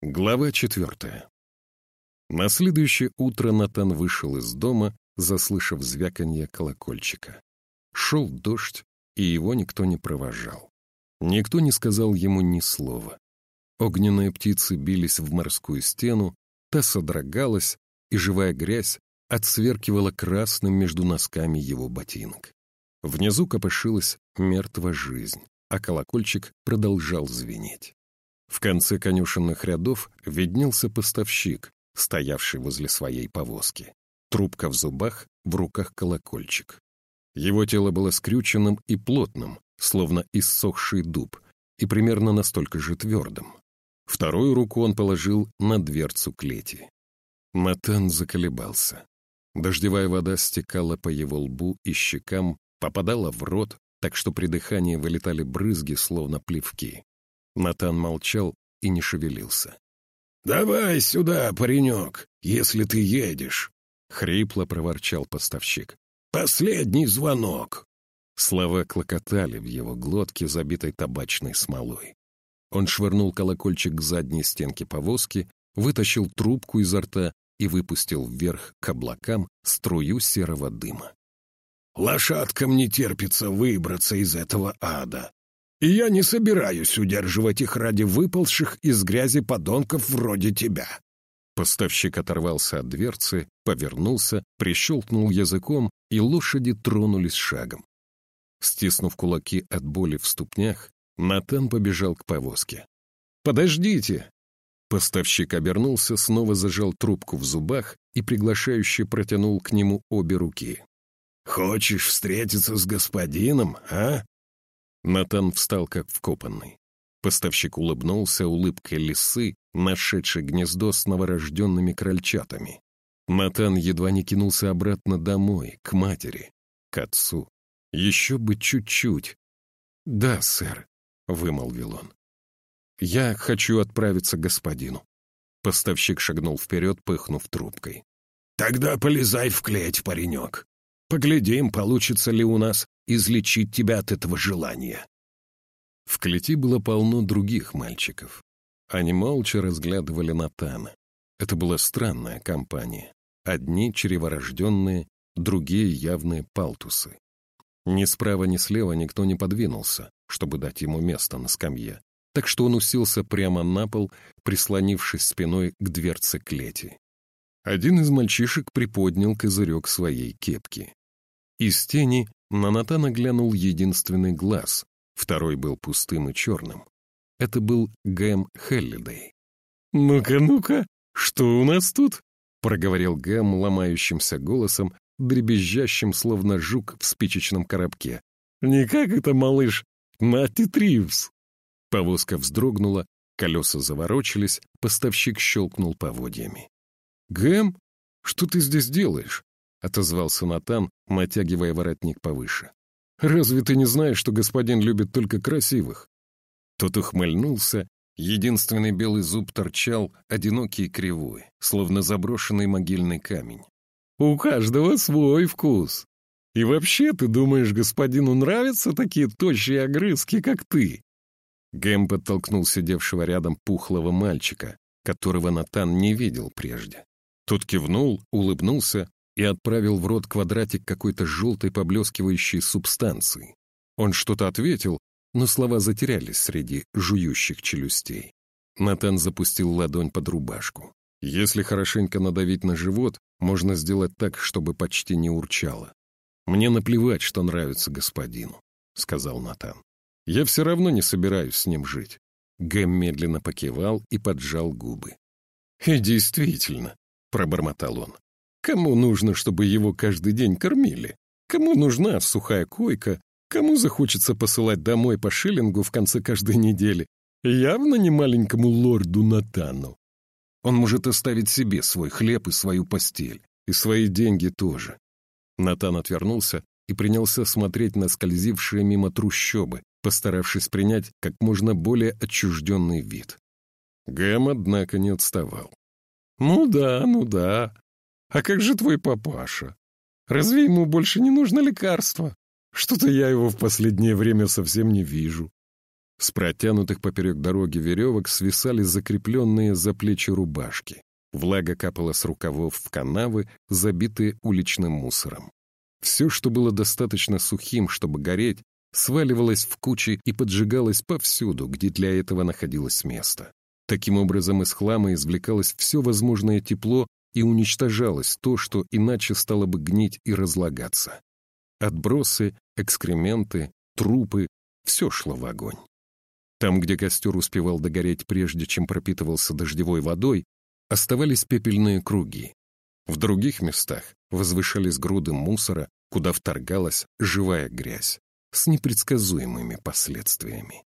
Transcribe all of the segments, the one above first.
Глава четвертая. На следующее утро Натан вышел из дома, заслышав звяканье колокольчика. Шел дождь, и его никто не провожал. Никто не сказал ему ни слова. Огненные птицы бились в морскую стену, та содрогалась, и живая грязь отсверкивала красным между носками его ботинок. Внизу копошилась мертвая жизнь, а колокольчик продолжал звенеть. В конце конюшенных рядов виднелся поставщик, стоявший возле своей повозки. Трубка в зубах, в руках колокольчик. Его тело было скрюченным и плотным, словно иссохший дуб, и примерно настолько же твердым. Вторую руку он положил на дверцу клети. Натан заколебался. Дождевая вода стекала по его лбу и щекам, попадала в рот, так что при дыхании вылетали брызги, словно плевки. Натан молчал и не шевелился. «Давай сюда, паренек, если ты едешь», — хрипло проворчал поставщик. «Последний звонок». Слова клокотали в его глотке, забитой табачной смолой. Он швырнул колокольчик к задней стенке повозки, вытащил трубку изо рта и выпустил вверх к облакам струю серого дыма. «Лошадкам не терпится выбраться из этого ада. И я не собираюсь удерживать их ради выползших из грязи подонков вроде тебя». Поставщик оторвался от дверцы, повернулся, прищелкнул языком, и лошади тронулись шагом. Стиснув кулаки от боли в ступнях, Натан побежал к повозке. «Подождите!» Поставщик обернулся, снова зажал трубку в зубах и приглашающе протянул к нему обе руки. «Хочешь встретиться с господином, а?» Натан встал как вкопанный. Поставщик улыбнулся улыбкой лисы, нашедшей гнездо с новорожденными крольчатами. Натан едва не кинулся обратно домой, к матери, к отцу. Еще бы чуть-чуть. «Да, сэр», — вымолвил он. «Я хочу отправиться к господину». Поставщик шагнул вперед, пыхнув трубкой. «Тогда полезай в клеть, паренек. Поглядим, получится ли у нас излечить тебя от этого желания. В клети было полно других мальчиков. Они молча разглядывали Натана. Это была странная компания. Одни чреворожденные, другие явные палтусы. Ни справа, ни слева никто не подвинулся, чтобы дать ему место на скамье, так что он уселся прямо на пол, прислонившись спиной к дверце клети. Один из мальчишек приподнял козырек своей кепки. Из тени на Натана глянул единственный глаз, второй был пустым и черным. Это был Гэм Хеллидей. «Ну-ка, ну-ка, что у нас тут?» — проговорил Гэм ломающимся голосом, дребезжащим, словно жук в спичечном коробке. «Не как это, малыш, Натти Тривс!» Повозка вздрогнула, колеса заворочились, поставщик щелкнул поводьями. «Гэм, что ты здесь делаешь?» — отозвался Натан, натягивая воротник повыше. «Разве ты не знаешь, что господин любит только красивых?» Тот ухмыльнулся, единственный белый зуб торчал, одинокий и кривой, словно заброшенный могильный камень. «У каждого свой вкус. И вообще, ты думаешь, господину нравятся такие тощие огрызки, как ты?» Гэм подтолкнул сидевшего рядом пухлого мальчика, которого Натан не видел прежде. Тот кивнул, улыбнулся, и отправил в рот квадратик какой-то желтой поблескивающей субстанции. Он что-то ответил, но слова затерялись среди жующих челюстей. Натан запустил ладонь под рубашку. Если хорошенько надавить на живот, можно сделать так, чтобы почти не урчало. «Мне наплевать, что нравится господину», — сказал Натан. «Я все равно не собираюсь с ним жить». Гэм медленно покивал и поджал губы. «И действительно», — пробормотал он, Кому нужно, чтобы его каждый день кормили? Кому нужна сухая койка? Кому захочется посылать домой по шиллингу в конце каждой недели? Явно не маленькому лорду Натану. Он может оставить себе свой хлеб и свою постель, и свои деньги тоже. Натан отвернулся и принялся смотреть на скользившие мимо трущобы, постаравшись принять как можно более отчужденный вид. Гэм, однако, не отставал. «Ну да, ну да. А как же твой папаша? Разве ему больше не нужно лекарство? Что-то я его в последнее время совсем не вижу. С протянутых поперек дороги веревок свисали закрепленные за плечи рубашки. Влага капала с рукавов в канавы, забитые уличным мусором. Все, что было достаточно сухим, чтобы гореть, сваливалось в кучи и поджигалось повсюду, где для этого находилось место. Таким образом, из хлама извлекалось все возможное тепло и уничтожалось то, что иначе стало бы гнить и разлагаться. Отбросы, экскременты, трупы — все шло в огонь. Там, где костер успевал догореть прежде, чем пропитывался дождевой водой, оставались пепельные круги. В других местах возвышались груды мусора, куда вторгалась живая грязь с непредсказуемыми последствиями.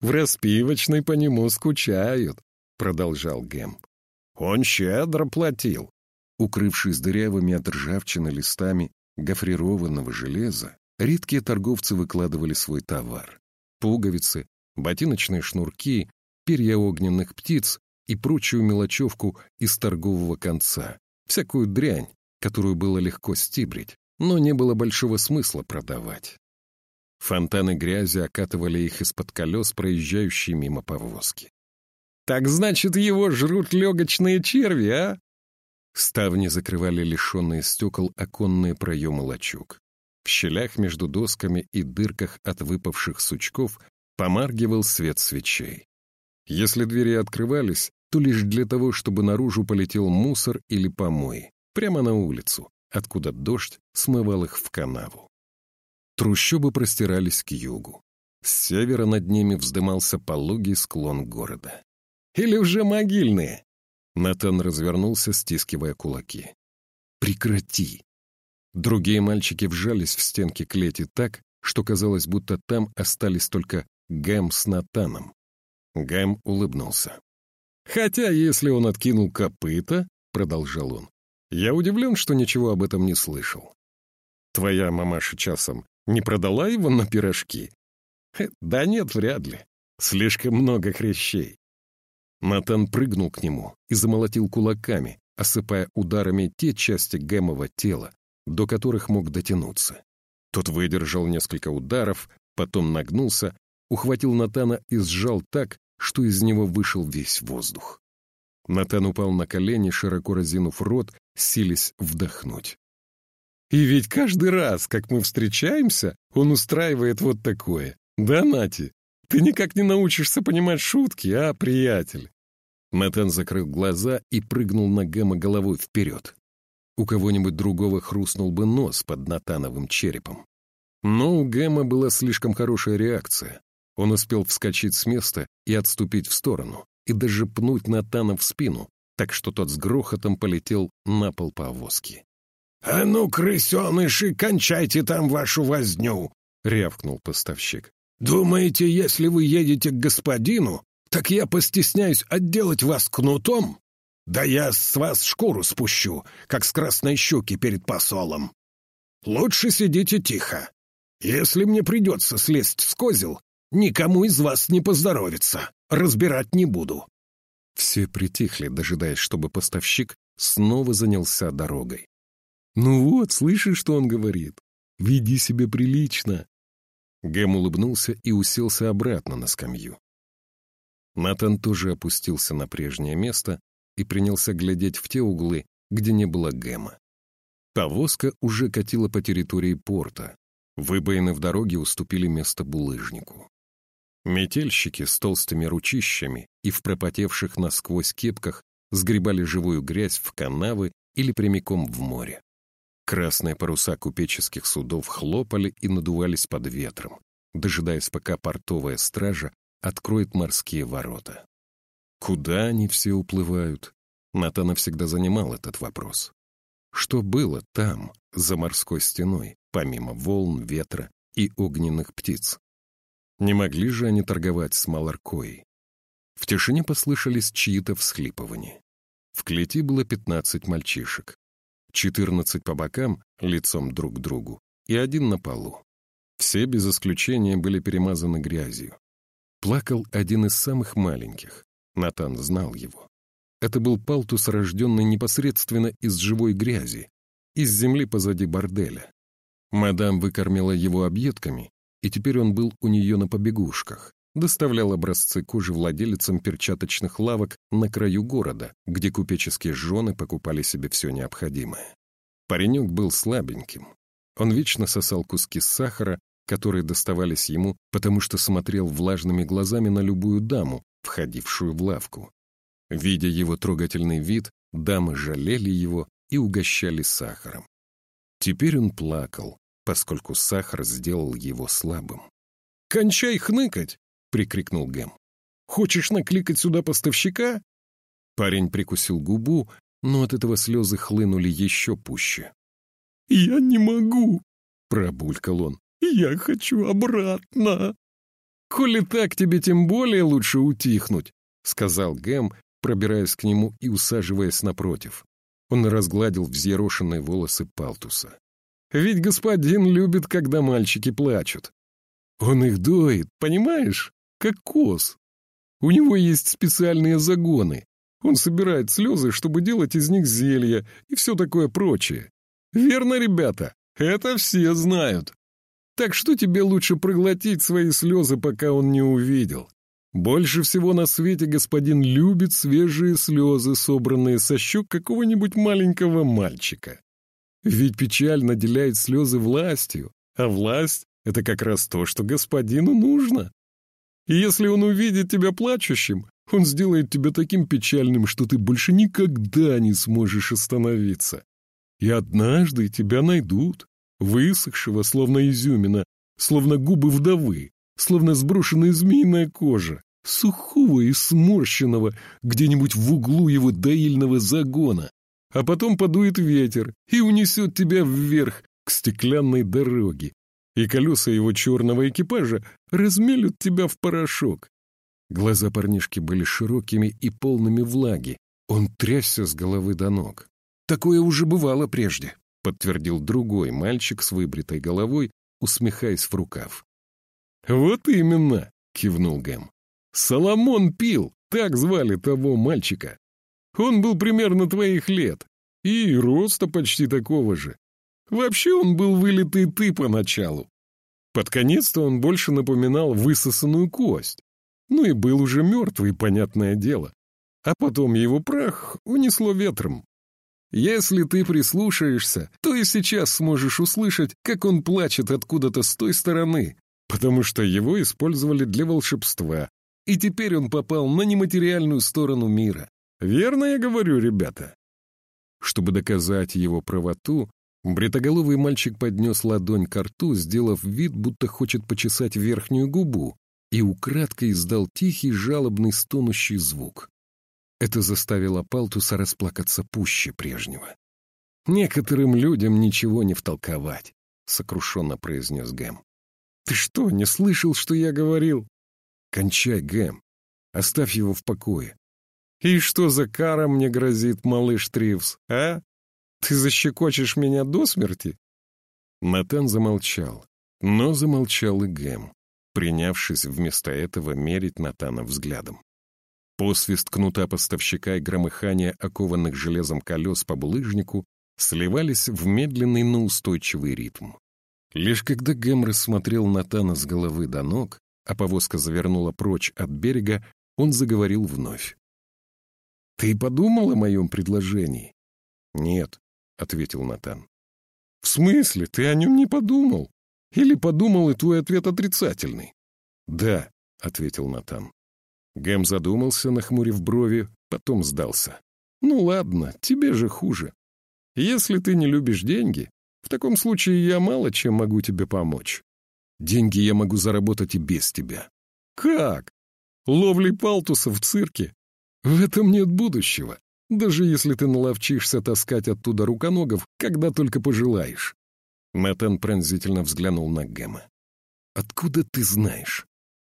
«В распивочной по нему скучают», — продолжал Гэм. «Он щедро платил». Укрывшись дырявыми от ржавчины листами гофрированного железа, редкие торговцы выкладывали свой товар. Пуговицы, ботиночные шнурки, перья огненных птиц и прочую мелочевку из торгового конца, всякую дрянь, которую было легко стибрить, но не было большого смысла продавать. Фонтаны грязи окатывали их из-под колес, проезжающие мимо повозки. «Так значит, его жрут легочные черви, а?» Ставни закрывали лишенные стекол оконные проемы лачуг. В щелях между досками и дырках от выпавших сучков помаргивал свет свечей. Если двери открывались, то лишь для того, чтобы наружу полетел мусор или помой, прямо на улицу, откуда дождь смывал их в канаву. Трущобы простирались к югу. С севера над ними вздымался пологий склон города. «Или уже могильные?» Натан развернулся, стискивая кулаки. «Прекрати!» Другие мальчики вжались в стенки клети так, что казалось, будто там остались только Гэм с Натаном. Гэм улыбнулся. «Хотя, если он откинул копыта, — продолжал он, — я удивлен, что ничего об этом не слышал. Твоя мамаша часом не продала его на пирожки? Да нет, вряд ли. Слишком много хрящей. Натан прыгнул к нему и замолотил кулаками, осыпая ударами те части Гэмова тела, до которых мог дотянуться. Тот выдержал несколько ударов, потом нагнулся, ухватил Натана и сжал так, что из него вышел весь воздух. Натан упал на колени, широко разинув рот, сились вдохнуть. И ведь каждый раз, как мы встречаемся, он устраивает вот такое. Да, Нати? Ты никак не научишься понимать шутки, а, приятель?» Натан закрыл глаза и прыгнул на Гэма головой вперед. У кого-нибудь другого хрустнул бы нос под Натановым черепом. Но у Гэма была слишком хорошая реакция. Он успел вскочить с места и отступить в сторону, и даже пнуть Натана в спину, так что тот с грохотом полетел на пол повозки. «А ну, крысеныши, кончайте там вашу возню!» — рявкнул поставщик. «Думаете, если вы едете к господину, так я постесняюсь отделать вас кнутом? Да я с вас шкуру спущу, как с красной щуки перед посолом. Лучше сидите тихо. Если мне придется слезть с козел, никому из вас не поздоровится. Разбирать не буду». Все притихли, дожидаясь, чтобы поставщик снова занялся дорогой. «Ну вот, слышишь, что он говорит? Веди себя прилично!» Гэм улыбнулся и уселся обратно на скамью. Натан тоже опустился на прежнее место и принялся глядеть в те углы, где не было Гэма. Повозка уже катила по территории порта. Выбоины в дороге уступили место булыжнику. Метельщики с толстыми ручищами и в пропотевших насквозь кепках сгребали живую грязь в канавы или прямиком в море. Красные паруса купеческих судов хлопали и надувались под ветром, дожидаясь, пока портовая стража откроет морские ворота. Куда они все уплывают? Натана всегда занимал этот вопрос. Что было там, за морской стеной, помимо волн, ветра и огненных птиц? Не могли же они торговать с Маларкой? В тишине послышались чьи-то всхлипывания. В клети было пятнадцать мальчишек. Четырнадцать по бокам, лицом друг к другу, и один на полу. Все без исключения были перемазаны грязью. Плакал один из самых маленьких. Натан знал его. Это был палтус, рожденный непосредственно из живой грязи, из земли позади борделя. Мадам выкормила его объедками, и теперь он был у нее на побегушках, доставлял образцы кожи владельцам перчаточных лавок на краю города, где купеческие жены покупали себе все необходимое. Паренек был слабеньким. Он вечно сосал куски сахара, которые доставались ему, потому что смотрел влажными глазами на любую даму, входившую в лавку. Видя его трогательный вид, дамы жалели его и угощали сахаром. Теперь он плакал, поскольку сахар сделал его слабым. «Кончай хныкать!» — прикрикнул Гэм. «Хочешь накликать сюда поставщика?» Парень прикусил губу, но от этого слезы хлынули еще пуще. «Я не могу!» — пробулькал он. «Я хочу обратно!» «Коли так, тебе тем более лучше утихнуть», — сказал Гэм, пробираясь к нему и усаживаясь напротив. Он разгладил взъерошенные волосы Палтуса. «Ведь господин любит, когда мальчики плачут. Он их доит, понимаешь, как коз. У него есть специальные загоны. Он собирает слезы, чтобы делать из них зелья и все такое прочее. Верно, ребята? Это все знают. Так что тебе лучше проглотить свои слезы, пока он не увидел. Больше всего на свете господин любит свежие слезы, собранные со щек какого-нибудь маленького мальчика. Ведь печаль наделяет слезы властью, а власть — это как раз то, что господину нужно. И если он увидит тебя плачущим, он сделает тебя таким печальным, что ты больше никогда не сможешь остановиться. И однажды тебя найдут, высохшего, словно изюмина, словно губы вдовы, словно сброшенная змеиная кожа, сухого и сморщенного где-нибудь в углу его доильного загона, а потом подует ветер и унесет тебя вверх к стеклянной дороге, и колеса его черного экипажа размелют тебя в порошок. Глаза парнишки были широкими и полными влаги. Он трясся с головы до ног. «Такое уже бывало прежде», — подтвердил другой мальчик с выбритой головой, усмехаясь в рукав. «Вот именно», — кивнул Гэм. «Соломон пил, так звали того мальчика. Он был примерно твоих лет, и роста почти такого же. Вообще он был вылитый ты поначалу. Под конец-то он больше напоминал высосанную кость. Ну и был уже мертвый, понятное дело. А потом его прах унесло ветром. Если ты прислушаешься, то и сейчас сможешь услышать, как он плачет откуда-то с той стороны, потому что его использовали для волшебства, и теперь он попал на нематериальную сторону мира. Верно я говорю, ребята? Чтобы доказать его правоту, бритоголовый мальчик поднес ладонь к рту, сделав вид, будто хочет почесать верхнюю губу, и украдкой издал тихий, жалобный, стонущий звук. Это заставило Палтуса расплакаться пуще прежнего. «Некоторым людям ничего не втолковать», — сокрушенно произнес Гэм. «Ты что, не слышал, что я говорил?» «Кончай, Гэм. Оставь его в покое. «И что за кара мне грозит, малыш Тривс, а? Ты защекочешь меня до смерти?» Натан замолчал, но замолчал и Гэм, принявшись вместо этого мерить Натана взглядом. Посвист кнута поставщика и громыхание окованных железом колес по булыжнику сливались в медленный, но устойчивый ритм. Лишь когда Гэм рассмотрел Натана с головы до ног, а повозка завернула прочь от берега, он заговорил вновь. «Ты подумал о моем предложении?» «Нет», — ответил Натан. «В смысле? Ты о нем не подумал? Или подумал, и твой ответ отрицательный?» «Да», — ответил Натан. Гэм задумался, нахмурив брови, потом сдался. «Ну ладно, тебе же хуже. Если ты не любишь деньги, в таком случае я мало чем могу тебе помочь. Деньги я могу заработать и без тебя». «Как? Ловли палтуса в цирке? В этом нет будущего, даже если ты наловчишься таскать оттуда руконогов, когда только пожелаешь». Мэтан пронзительно взглянул на Гэма. «Откуда ты знаешь?»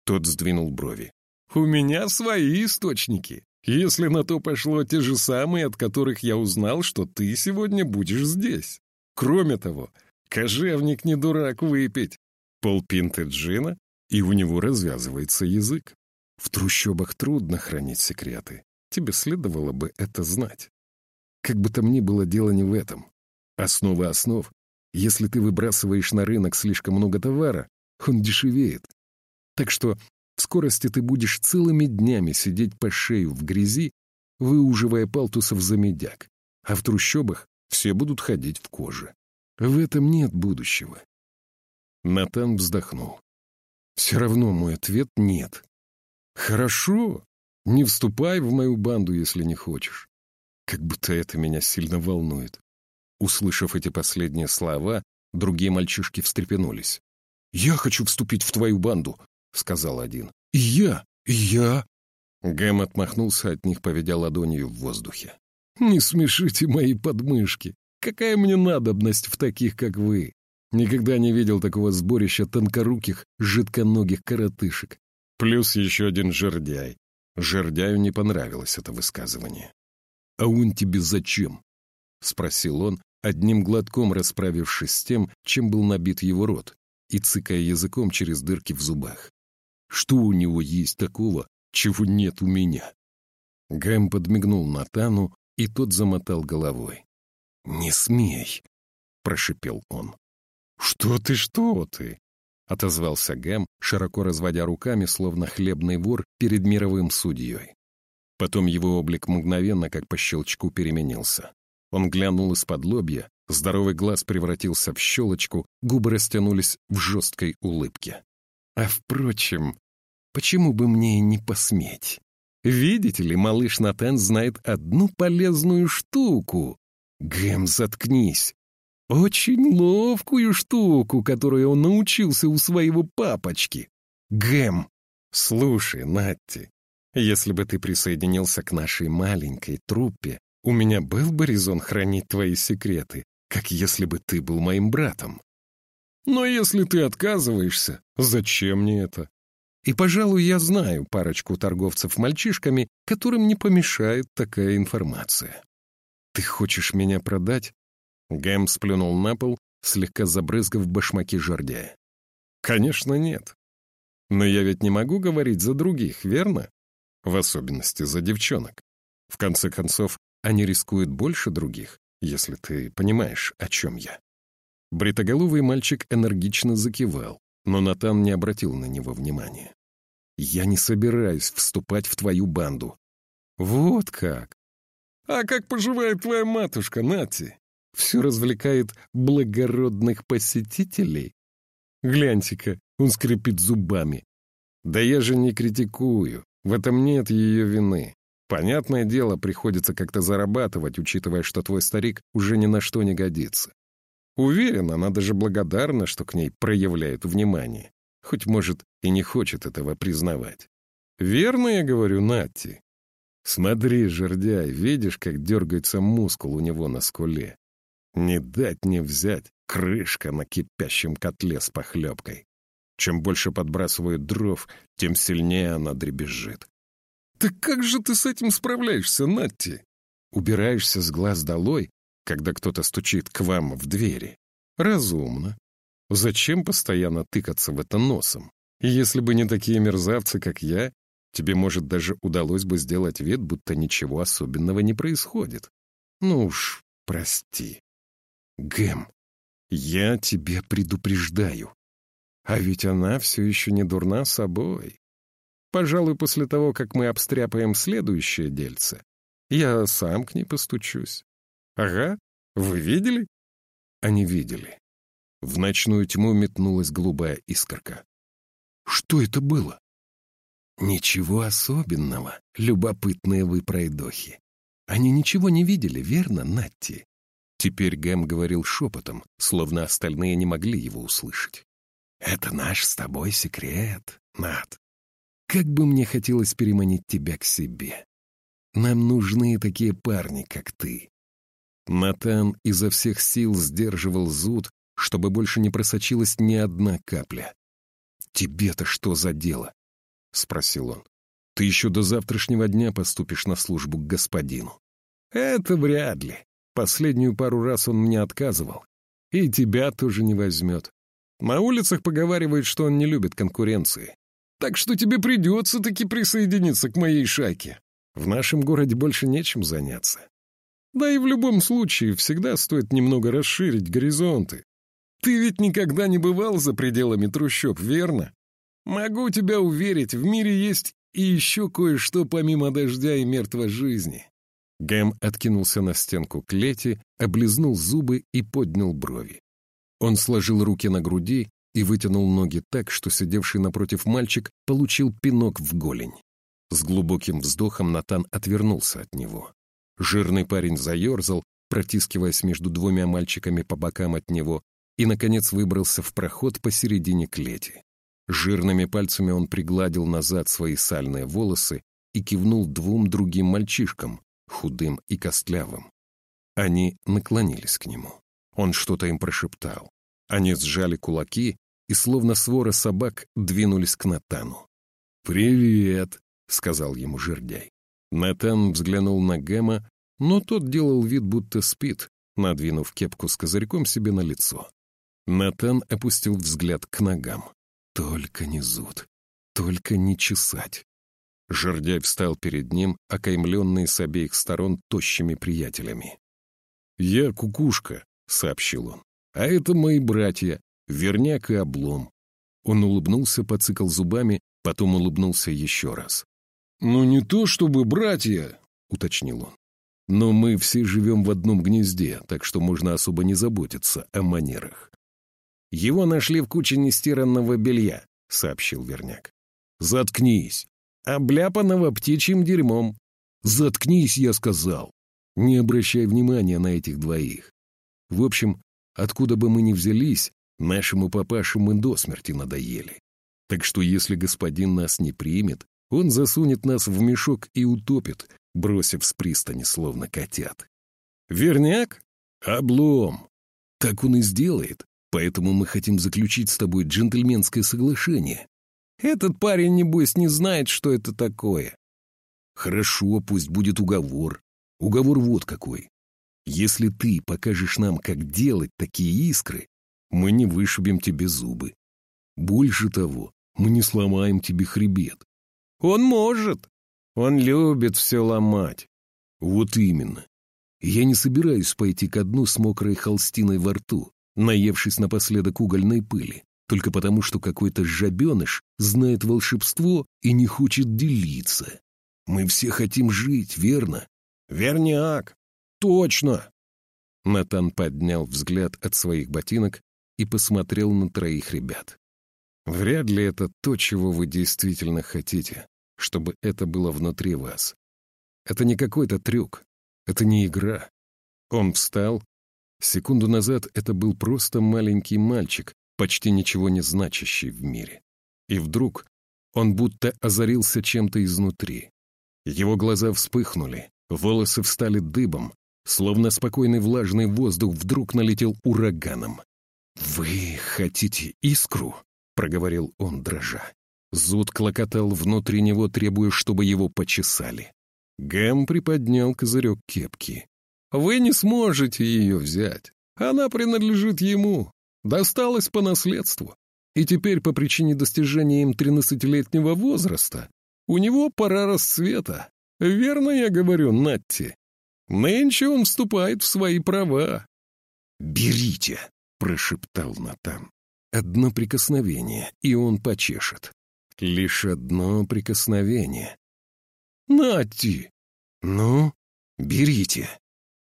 Тот сдвинул брови. «У меня свои источники. Если на то пошло те же самые, от которых я узнал, что ты сегодня будешь здесь. Кроме того, кожевник не дурак выпить. Полпинты джина, и у него развязывается язык. В трущобах трудно хранить секреты. Тебе следовало бы это знать. Как бы там ни было, дело не в этом. Основа основ. Если ты выбрасываешь на рынок слишком много товара, он дешевеет. Так что В скорости ты будешь целыми днями сидеть по шею в грязи, выуживая палтусов за медяк, а в трущобах все будут ходить в коже. В этом нет будущего. Натан вздохнул. Все равно мой ответ — нет. Хорошо, не вступай в мою банду, если не хочешь. Как будто это меня сильно волнует. Услышав эти последние слова, другие мальчишки встрепенулись. «Я хочу вступить в твою банду», — сказал один. «И я! Я!» Гэм отмахнулся от них, поведя ладонью в воздухе. «Не смешите мои подмышки! Какая мне надобность в таких, как вы? Никогда не видел такого сборища тонкоруких, жидконогих коротышек. Плюс еще один жердяй. Жердяю не понравилось это высказывание. «А он тебе зачем?» — спросил он, одним глотком расправившись с тем, чем был набит его рот, и цыкая языком через дырки в зубах. «Что у него есть такого, чего нет у меня?» Гэм подмигнул Натану, и тот замотал головой. «Не смей!» — прошипел он. «Что ты, что ты?» — отозвался Гэм, широко разводя руками, словно хлебный вор перед мировым судьей. Потом его облик мгновенно, как по щелчку, переменился. Он глянул из-под лобья, здоровый глаз превратился в щелочку, губы растянулись в жесткой улыбке. «А впрочем, почему бы мне не посметь? Видите ли, малыш Натан знает одну полезную штуку. Гэм, заткнись. Очень ловкую штуку, которую он научился у своего папочки. Гэм. Слушай, Натти, если бы ты присоединился к нашей маленькой труппе, у меня был бы резон хранить твои секреты, как если бы ты был моим братом. Но если ты отказываешься, зачем мне это? И, пожалуй, я знаю парочку торговцев мальчишками, которым не помешает такая информация. Ты хочешь меня продать? Гэм сплюнул на пол, слегка забрызгав башмаки жердяя. Конечно, нет. Но я ведь не могу говорить за других, верно? В особенности за девчонок. В конце концов, они рискуют больше других, если ты понимаешь, о чем я. Бритоголовый мальчик энергично закивал, но Натан не обратил на него внимания. «Я не собираюсь вступать в твою банду». «Вот как!» «А как поживает твоя матушка, Нати?» «Все развлекает благородных посетителей?» «Гляньте-ка, он скрипит зубами». «Да я же не критикую. В этом нет ее вины. Понятное дело, приходится как-то зарабатывать, учитывая, что твой старик уже ни на что не годится. Уверен, она даже благодарна, что к ней проявляют внимание. Хоть, может, и не хочет этого признавать. Верно я говорю, Натти? Смотри, жердяй, видишь, как дергается мускул у него на скуле? Не дать не взять крышка на кипящем котле с похлебкой. Чем больше подбрасывают дров, тем сильнее она дребезжит. «Так как же ты с этим справляешься, Натти?» «Убираешься с глаз долой, когда кто-то стучит к вам в двери. Разумно. Зачем постоянно тыкаться в это носом? Если бы не такие мерзавцы, как я, Тебе, может, даже удалось бы сделать вид, будто ничего особенного не происходит. Ну уж, прости. Гэм, я тебя предупреждаю. А ведь она все еще не дурна собой. Пожалуй, после того, как мы обстряпаем следующее дельце, я сам к ней постучусь. Ага, вы видели? Они видели. В ночную тьму метнулась голубая искорка. Что это было? Ничего особенного, любопытные вы пройдохи. Они ничего не видели, верно, Натти? Теперь Гэм говорил шепотом, словно остальные не могли его услышать. «Это наш с тобой секрет, Нат. Как бы мне хотелось переманить тебя к себе. Нам нужны такие парни, как ты». Натан изо всех сил сдерживал зуд, чтобы больше не просочилась ни одна капля. «Тебе-то что за дело? — спросил он. «Ты еще до завтрашнего дня поступишь на службу к господину». «Это вряд ли. Последнюю пару раз он мне отказывал. И тебя тоже не возьмет. На улицах поговаривает, что он не любит конкуренции. Так что тебе придется таки присоединиться к моей шайке. В нашем городе больше нечем заняться. Да и в любом случае всегда стоит немного расширить горизонты. Ты ведь никогда не бывал за пределами трущоб, верно? Могу тебя уверить, в мире есть и еще кое-что помимо дождя и мертвой жизни». Гэм откинулся на стенку клети, облизнул зубы и поднял брови. Он сложил руки на груди и вытянул ноги так, что сидевший напротив мальчик получил пинок в голень. С глубоким вздохом Натан отвернулся от него. Жирный парень заерзал, протискиваясь между двумя мальчиками по бокам от него, и, наконец, выбрался в проход посередине клети. Жирными пальцами он пригладил назад свои сальные волосы и кивнул двум другим мальчишкам, худым и костлявым. Они наклонились к нему. Он что-то им прошептал. Они сжали кулаки и, словно свора собак, двинулись к Натану. «Привет», — сказал ему жердяй. Натан взглянул на Гэма, но тот делал вид, будто спит, надвинув кепку с козырьком себе на лицо. Натан опустил взгляд к ногам. «Только не зуд, только не чесать». Жердяй встал перед ним, окаймленный с обеих сторон тощими приятелями. «Я кукушка», — сообщил он. «А это мои братья, Верняк и Облом». Он улыбнулся, поцикал зубами, потом улыбнулся еще раз. «Ну не то чтобы братья», — уточнил он. «Но мы все живем в одном гнезде, так что можно особо не заботиться о манерах». «Его нашли в куче нестиранного белья», — сообщил Верняк. «Заткнись!» «Обляпанного птичьим дерьмом». «Заткнись», — я сказал. Не обращай внимания на этих двоих. В общем, откуда бы мы ни взялись, нашему папашу мы до смерти надоели. Так что если господин нас не примет, он засунет нас в мешок и утопит, бросив с пристани словно котят. Верняк? Облом. Так он и сделает, поэтому мы хотим заключить с тобой джентльменское соглашение. Этот парень, небось, не знает, что это такое. Хорошо, пусть будет уговор. Уговор вот какой. Если ты покажешь нам, как делать такие искры, мы не вышибем тебе зубы. Больше того, мы не сломаем тебе хребет. Он может. Он любит все ломать. Вот именно. Я не собираюсь пойти ко дну с мокрой холстиной во рту, наевшись напоследок угольной пыли только потому, что какой-то жабеныш знает волшебство и не хочет делиться. Мы все хотим жить, верно? Верняк! Точно! Натан поднял взгляд от своих ботинок и посмотрел на троих ребят. Вряд ли это то, чего вы действительно хотите, чтобы это было внутри вас. Это не какой-то трюк, это не игра. Он встал. Секунду назад это был просто маленький мальчик, почти ничего не значащий в мире. И вдруг он будто озарился чем-то изнутри. Его глаза вспыхнули, волосы встали дыбом, словно спокойный влажный воздух вдруг налетел ураганом. «Вы хотите искру?» — проговорил он, дрожа. Зуд клокотал внутри него, требуя, чтобы его почесали. Гэм приподнял козырек кепки. «Вы не сможете ее взять. Она принадлежит ему. Досталось по наследству. И теперь по причине достижения им тринадцатилетнего возраста у него пора расцвета. Верно я говорю, Натти? Нынче он вступает в свои права. «Берите!» — прошептал Натан. «Одно прикосновение, и он почешет. Лишь одно прикосновение». «Натти!» «Ну, берите!»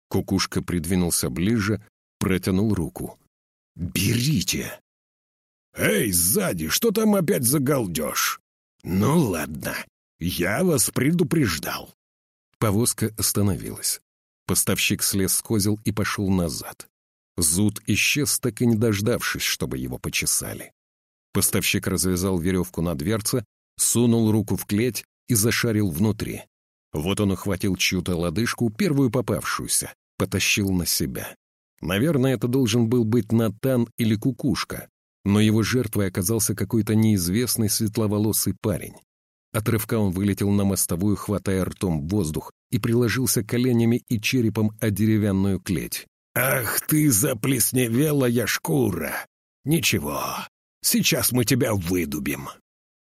Кукушка придвинулся ближе, протянул руку. «Берите!» «Эй, сзади, что там опять за галдеж?» «Ну ладно, я вас предупреждал». Повозка остановилась. Поставщик слез с козел и пошел назад. Зуд исчез, так и не дождавшись, чтобы его почесали. Поставщик развязал веревку на дверце, сунул руку в клеть и зашарил внутри. Вот он ухватил чью-то лодыжку, первую попавшуюся, потащил на себя. Наверное, это должен был быть Натан или Кукушка, но его жертвой оказался какой-то неизвестный светловолосый парень. От рывка он вылетел на мостовую, хватая ртом воздух, и приложился коленями и черепом о деревянную клеть. «Ах ты, заплесневелая шкура! Ничего, сейчас мы тебя выдубим!»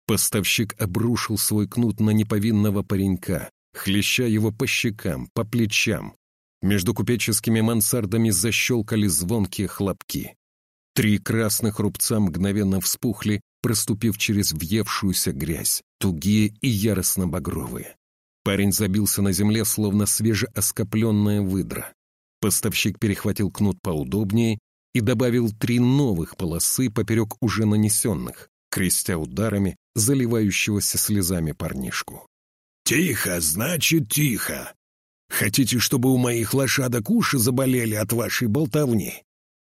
Поставщик обрушил свой кнут на неповинного паренька, хлеща его по щекам, по плечам, между купеческими мансардами защелкали звонкие хлопки. Три красных рубца мгновенно вспухли, проступив через въевшуюся грязь, тугие и яростно-багровые. Парень забился на земле, словно свежеоскопленная выдра. Поставщик перехватил кнут поудобнее и добавил три новых полосы поперек уже нанесенных, крестя ударами заливающегося слезами парнишку. «Тихо, значит, тихо. Хотите, чтобы у моих лошадок уши заболели от вашей болтовни?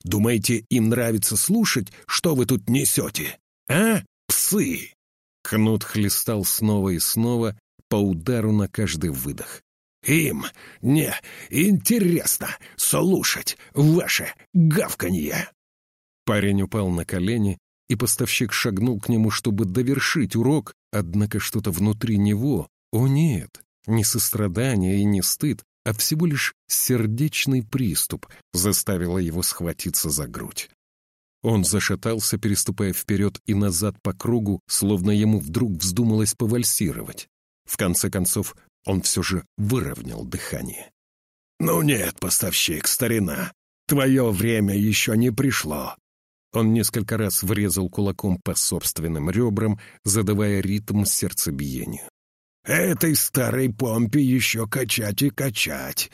Думаете, им нравится слушать, что вы тут несете? А, псы?» Кнут хлестал снова и снова по удару на каждый выдох. «Им не интересно слушать ваше гавканье!» Парень упал на колени, и поставщик шагнул к нему, чтобы довершить урок, однако что-то внутри него, о нет, не сострадание и не стыд, а всего лишь сердечный приступ заставило его схватиться за грудь. Он зашатался, переступая вперед и назад по кругу, словно ему вдруг вздумалось повальсировать. В конце концов, он все же выровнял дыхание. «Ну нет, поставщик, старина, твое время еще не пришло». Он несколько раз врезал кулаком по собственным ребрам, задавая ритм сердцебиению. «Этой старой помпе еще качать и качать».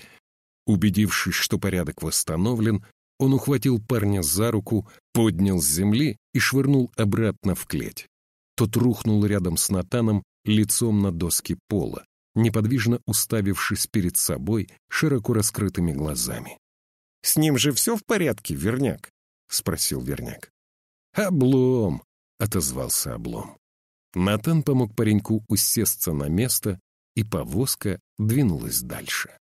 Убедившись, что порядок восстановлен, он ухватил парня за руку, поднял с земли и швырнул обратно в клеть. Тот рухнул рядом с Натаном лицом на доски пола, неподвижно уставившись перед собой широко раскрытыми глазами. «С ним же все в порядке, Верняк?» — спросил Верняк. «Облом!» — отозвался Облом. Натан помог пареньку усесться на место, и повозка двинулась дальше.